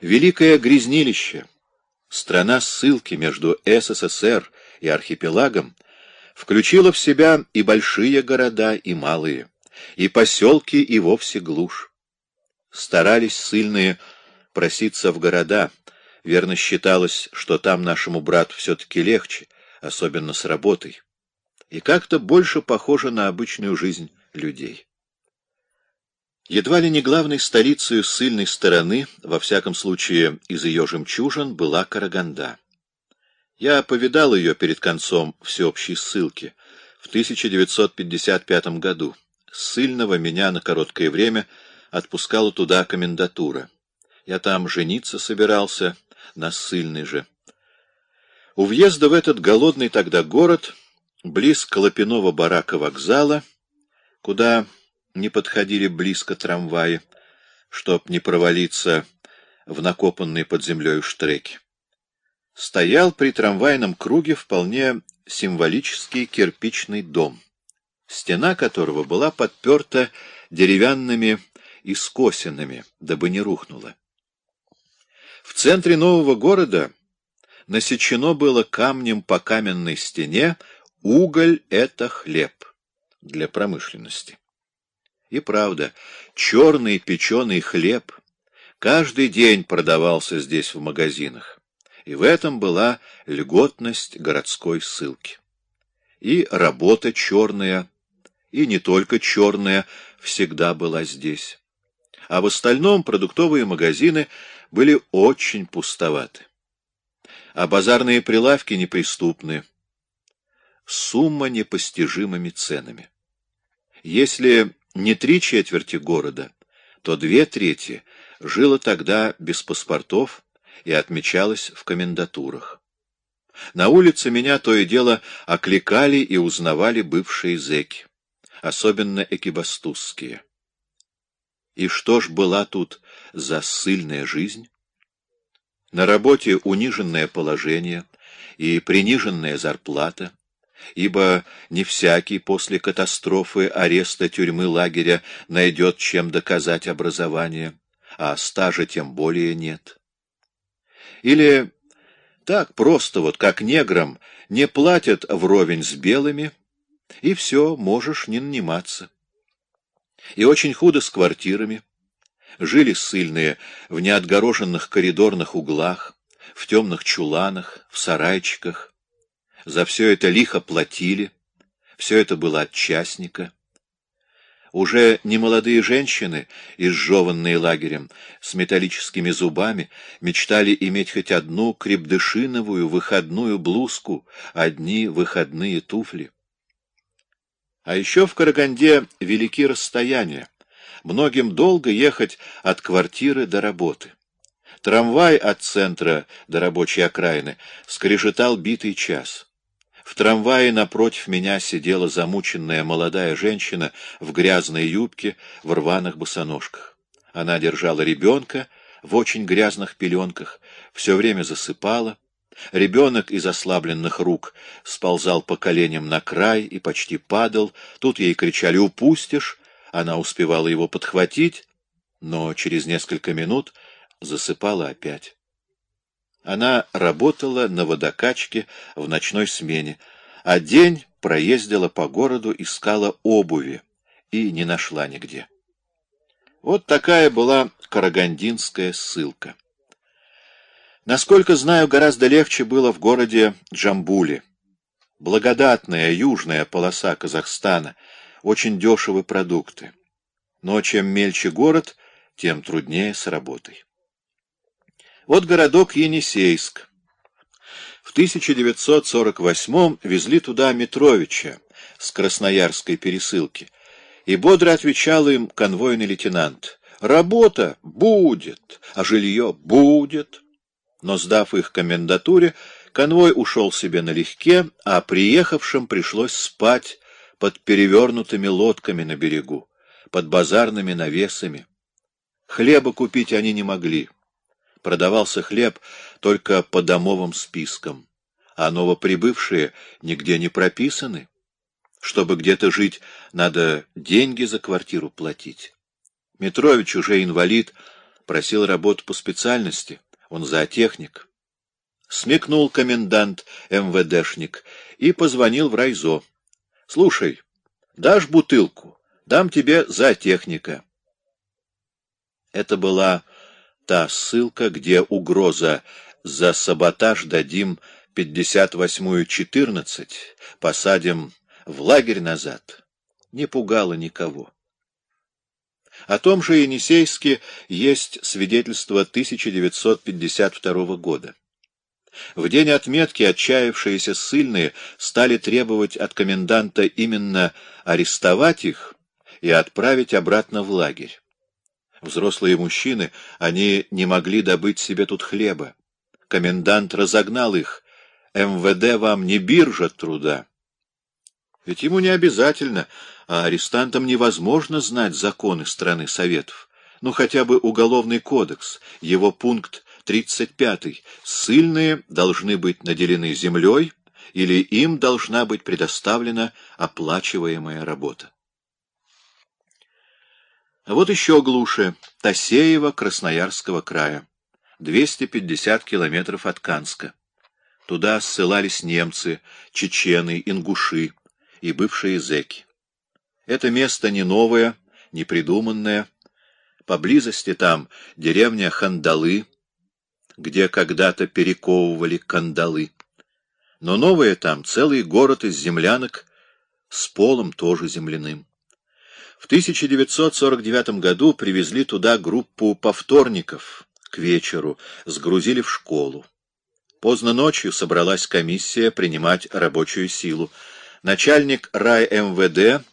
Великое грязнилище, страна ссылки между СССР и архипелагом, включила в себя и большие города, и малые, и поселки, и вовсе глушь. Старались сильные проситься в города, верно считалось, что там нашему брату все-таки легче, особенно с работой, и как-то больше похоже на обычную жизнь людей. Едва ли не главной столицей ссыльной стороны, во всяком случае из ее жемчужин, была Караганда. Я повидал ее перед концом всеобщей ссылки в 1955 году. Ссыльного меня на короткое время отпускала туда комендатура. Я там жениться собирался, на ссыльной же. У въезда в этот голодный тогда город, близ Колопиного барака вокзала, куда не подходили близко трамваи, чтоб не провалиться в накопанные под землей штреки. Стоял при трамвайном круге вполне символический кирпичный дом, стена которого была подперта деревянными и скосинами, дабы не рухнула. В центре нового города насечено было камнем по каменной стене «Уголь — это хлеб» для промышленности. И правда, черный печеный хлеб каждый день продавался здесь в магазинах, и в этом была льготность городской ссылки. И работа черная, и не только черная, всегда была здесь. А в остальном продуктовые магазины были очень пустоваты. А базарные прилавки неприступны. Сумма непостижимыми ценами. Если не три четверти города, то две трети жило тогда без паспортов и отмечалось в комендатурах. На улице меня то и дело окликали и узнавали бывшие зэки, особенно экибастузские. И что ж была тут за ссыльная жизнь? На работе униженное положение и приниженная зарплата, ибо не всякий после катастрофы, ареста, тюрьмы, лагеря найдет чем доказать образование, а стажа тем более нет. Или так просто, вот как неграм, не платят вровень с белыми, и все, можешь не наниматься. И очень худо с квартирами. Жили ссыльные в неотгороженных коридорных углах, в темных чуланах, в сарайчиках, за все это лихо платили, все это было от частника. Уже немолодые женщины, изжеванные лагерем, с металлическими зубами, мечтали иметь хоть одну крепдышиновую выходную блузку, одни выходные туфли. А еще в Караганде велики расстояния. Многим долго ехать от квартиры до работы. Трамвай от центра до рабочей окраины скрежетал битый час. В трамвае напротив меня сидела замученная молодая женщина в грязной юбке, в рваных босоножках. Она держала ребенка в очень грязных пеленках, все время засыпала. Ребенок из ослабленных рук сползал по коленям на край и почти падал. Тут ей кричали «Упустишь!» Она успевала его подхватить, но через несколько минут засыпала опять. Она работала на водокачке в ночной смене, а день проездила по городу, искала обуви и не нашла нигде. Вот такая была карагандинская ссылка. Насколько знаю, гораздо легче было в городе Джамбуле. Благодатная южная полоса Казахстана, очень дешевые продукты. Но чем мельче город, тем труднее с работой. Вот городок Енисейск. В 1948 везли туда Митровича с Красноярской пересылки, и бодро отвечал им конвойный лейтенант. «Работа будет, а жилье будет». Но, сдав их комендатуре, конвой ушел себе налегке, а приехавшим пришлось спать под перевернутыми лодками на берегу, под базарными навесами. Хлеба купить они не могли. Продавался хлеб только по домовым спискам, а новоприбывшие нигде не прописаны. Чтобы где-то жить, надо деньги за квартиру платить. Митрович уже инвалид, просил работу по специальности, он зоотехник. Смекнул комендант МВДшник и позвонил в райзо. — Слушай, дашь бутылку, дам тебе зоотехника. Это была та ссылка, где угроза «за саботаж дадим 58-ю 14, посадим в лагерь назад» не пугала никого. О том же Енисейске есть свидетельство 1952 года. В день отметки отчаявшиеся ссыльные стали требовать от коменданта именно арестовать их и отправить обратно в лагерь. Взрослые мужчины, они не могли добыть себе тут хлеба. Комендант разогнал их. МВД вам не биржа труда. Ведь ему не обязательно, а арестантам невозможно знать законы страны Советов. Ну, хотя бы Уголовный кодекс, его пункт 35. Ссыльные должны быть наделены землей или им должна быть предоставлена оплачиваемая работа. А вот еще глуше. Тасеева Красноярского края. 250 километров от Канска. Туда ссылались немцы, чечены, ингуши и бывшие зэки. Это место не новое, не придуманное. Поблизости там деревня Хандалы, где когда-то перековывали кандалы. Но новое там целый город из землянок с полом тоже земляным. В 1949 году привезли туда группу повторников к вечеру, сгрузили в школу. Поздно ночью собралась комиссия принимать рабочую силу. Начальник рай МВД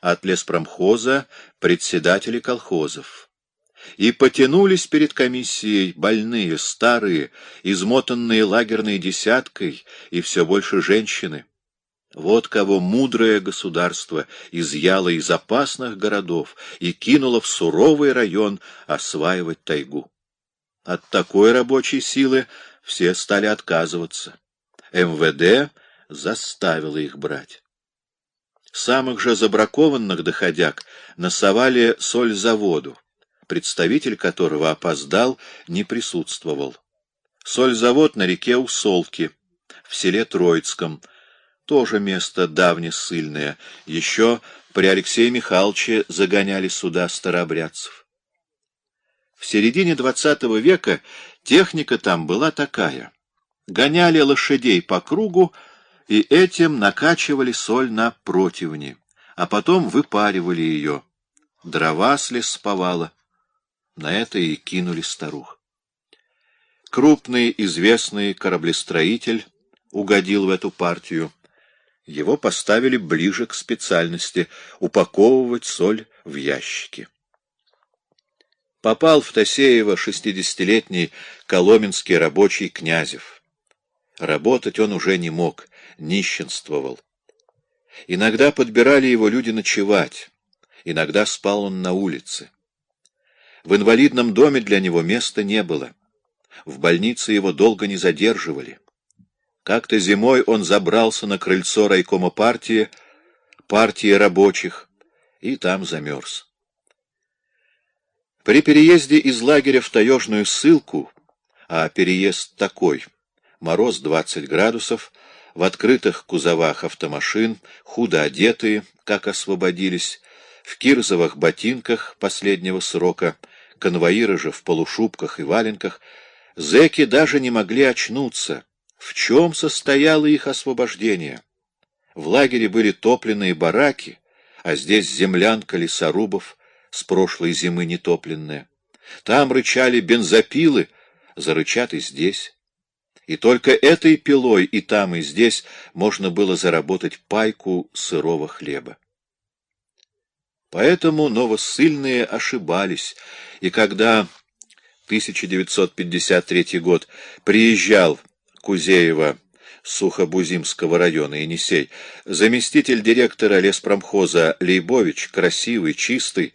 от леспромхоза, председатели колхозов. И потянулись перед комиссией больные, старые, измотанные лагерной десяткой, и все больше женщины. Вот кого мудрое государство изъяло из опасных городов и кинуло в суровый район осваивать тайгу. От такой рабочей силы все стали отказываться. МВД заставило их брать. Самых же забракованных доходяг насовали соль заводу, представитель которого опоздал, не присутствовал. Соль-завод на реке Усолки, в селе Троицком, тоже место давне ссыльное, еще при Алексее Михайловиче загоняли сюда старообрядцев. В середине двадцатого века техника там была такая. Гоняли лошадей по кругу и этим накачивали соль на противни, а потом выпаривали ее. Дрова с сповала. На это и кинули старух. Крупный известный кораблестроитель угодил в эту партию. Его поставили ближе к специальности — упаковывать соль в ящики. Попал в Тосеево шестидесятилетний коломенский рабочий Князев. Работать он уже не мог, нищенствовал. Иногда подбирали его люди ночевать, иногда спал он на улице. В инвалидном доме для него места не было. В больнице его долго не задерживали. Как-то зимой он забрался на крыльцо райкома партии, партии рабочих, и там замерз. При переезде из лагеря в таежную ссылку, а переезд такой, мороз 20 градусов, в открытых кузовах автомашин, худо одетые, как освободились, в кирзовых ботинках последнего срока, конвоиры же в полушубках и валенках, зэки даже не могли очнуться — в чем состояло их освобождение? В лагере были топленные бараки, а здесь землянка лесорубов с прошлой зимы нетопленная. Там рычали бензопилы, зарычат и здесь. И только этой пилой и там, и здесь можно было заработать пайку сырого хлеба. Поэтому новосыльные ошибались, и когда 1953 год приезжал Кузеева Сухобузимского района Енисей, заместитель директора леспромхоза Лейбович, красивый, чистый.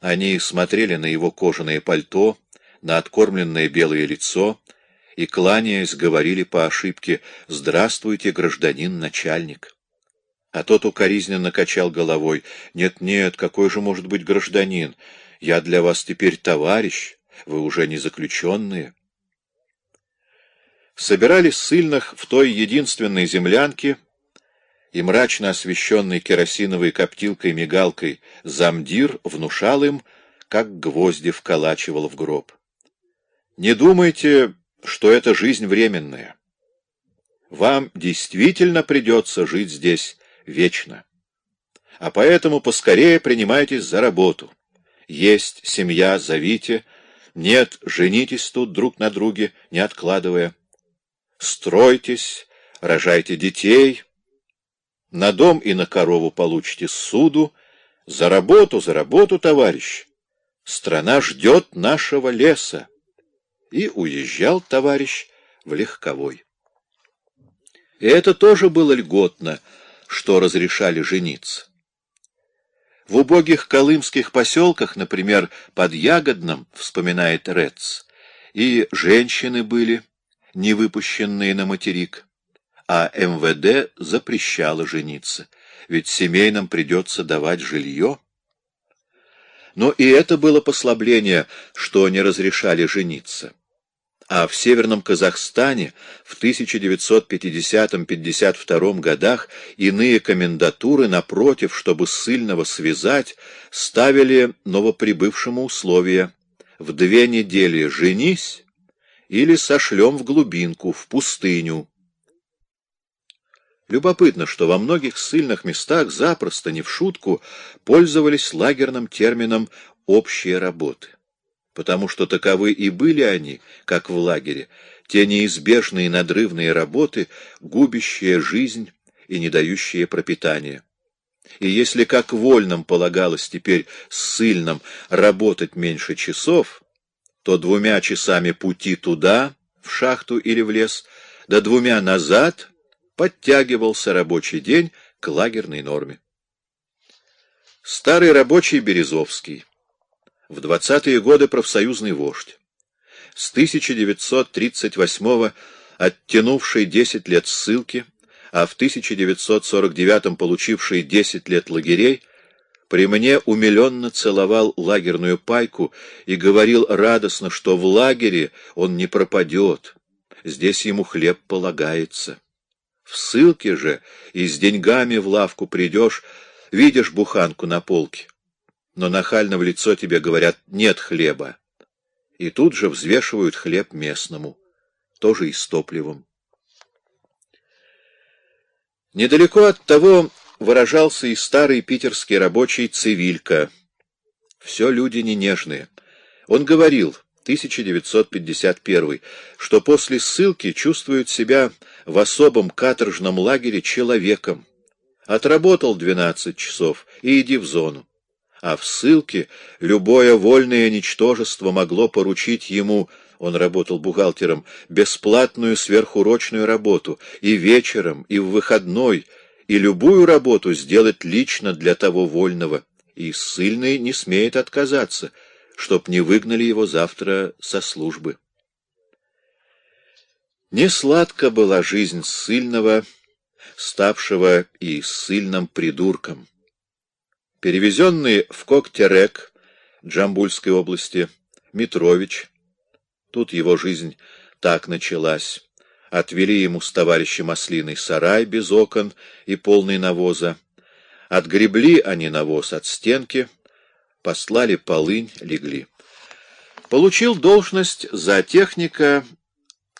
Они смотрели на его кожаное пальто, на откормленное белое лицо и, кланяясь, говорили по ошибке «Здравствуйте, гражданин начальник». А тот укоризненно качал головой «Нет-нет, какой же может быть гражданин? Я для вас теперь товарищ, Вы уже не заключенные. Собирали ссыльных в той единственной землянке, и мрачно освещенный керосиновой коптилкой-мигалкой замдир внушал им, как гвозди вколачивал в гроб. Не думайте, что это жизнь временная. Вам действительно придется жить здесь вечно. А поэтому поскорее принимайтесь за работу. Есть семья, зовите. Нет, женитесь тут друг на друге, не откладывая. Стройтесь, рожайте детей. На дом и на корову получите суду. За работу, за работу, товарищ. Страна ждет нашего леса. И уезжал товарищ в легковой. И это тоже было льготно, что разрешали жениться. В убогих колымских поселках, например, под Ягодном, вспоминает Рец, и женщины были, не выпущенные на материк, а МВД запрещало жениться, ведь семейным придется давать жилье. Но и это было послабление, что не разрешали жениться. А в Северном Казахстане в 1950-52 годах иные комендатуры, напротив, чтобы ссыльного связать, ставили новоприбывшему условие «в две недели женись» или «сошлем в глубинку, в пустыню». Любопытно, что во многих ссыльных местах запросто, не в шутку, пользовались лагерным термином «общие работы» потому что таковы и были они, как в лагере, те неизбежные надрывные работы, губящие жизнь и не дающие пропитания. И если как вольным полагалось теперь ссыльным работать меньше часов, то двумя часами пути туда, в шахту или в лес, да двумя назад подтягивался рабочий день к лагерной норме. Старый рабочий Березовский в 20-е годы профсоюзный вождь. С 1938 оттянувший 10 лет ссылки, а в 1949 получивший 10 лет лагерей, при мне умиленно целовал лагерную пайку и говорил радостно, что в лагере он не пропадет, здесь ему хлеб полагается. В ссылке же и с деньгами в лавку придешь, видишь буханку на полке но нахально в лицо тебе говорят «нет хлеба». И тут же взвешивают хлеб местному, тоже и с топливом. Недалеко от того выражался и старый питерский рабочий Цивилька. Все люди не нежные. Он говорил, 1951, что после ссылки чувствует себя в особом каторжном лагере человеком. Отработал 12 часов и иди в зону а в ссылке любое вольное ничтожество могло поручить ему, он работал бухгалтером, бесплатную сверхурочную работу и вечером, и в выходной, и любую работу сделать лично для того вольного, и ссыльный не смеет отказаться, чтоб не выгнали его завтра со службы. Не сладко была жизнь ссыльного, ставшего и ссыльным придурком. Перевезенный в Коктерек Джамбульской области Митрович, тут его жизнь так началась, отвели ему с товарищем ослиный сарай без окон и полный навоза, отгребли они навоз от стенки, послали полынь, легли. Получил должность за техника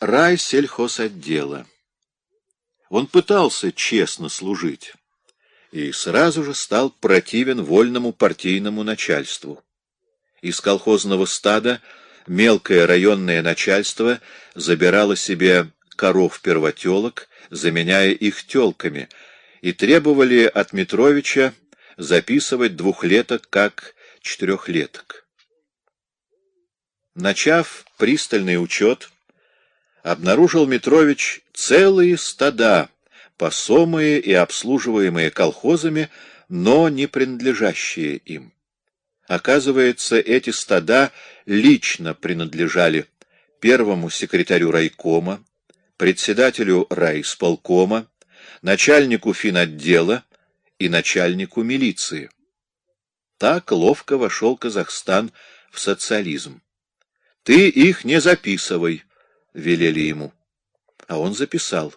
райсельхозотдела. Он пытался честно служить и сразу же стал противен вольному партийному начальству. Из колхозного стада мелкое районное начальство забирало себе коров-первотелок, заменяя их телками, и требовали от Митровича записывать двухлеток как четырехлеток. Начав пристальный учет, обнаружил Митрович целые стада посомые и обслуживаемые колхозами, но не принадлежащие им. Оказывается, эти стада лично принадлежали первому секретарю райкома, председателю райисполкома, начальнику финотдела и начальнику милиции. Так ловко вошел Казахстан в социализм. Ты их не записывай, — велели ему. А он записал.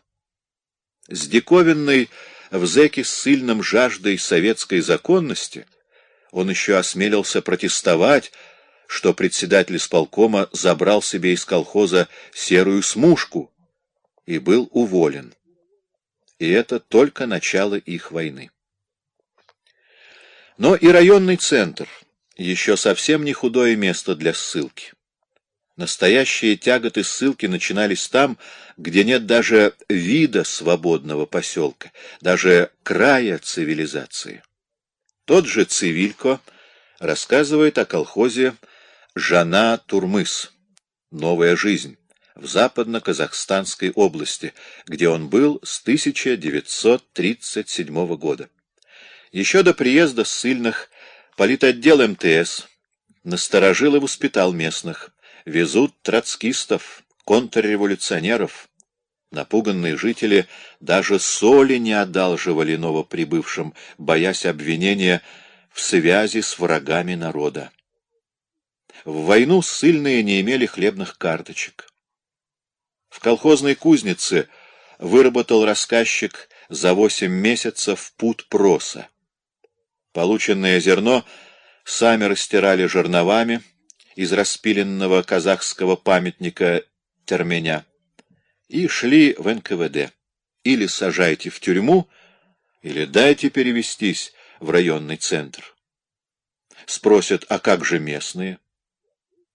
С диковинной в зэке сильным жаждой советской законности он еще осмелился протестовать, что председатель исполкома забрал себе из колхоза серую смушку и был уволен. И это только начало их войны. Но и районный центр еще совсем не худое место для ссылки. Настоящие тяготы ссылки начинались там, где нет даже вида свободного поселка, даже края цивилизации. Тот же Цивилько рассказывает о колхозе Жана Турмыс «Новая жизнь» в западно-казахстанской области, где он был с 1937 года. Еще до приезда ссыльных политотдел МТС насторожил и воспитал местных. Везут троцкистов, контрреволюционеров. Напуганные жители даже соли не одалживали новоприбывшим, боясь обвинения в связи с врагами народа. В войну ссыльные не имели хлебных карточек. В колхозной кузнице выработал рассказчик за восемь месяцев пут проса. Полученное зерно сами растирали жерновами, из распиленного казахского памятника Терменя и шли в НКВД. Или сажайте в тюрьму, или дайте перевестись в районный центр. Спросят, а как же местные?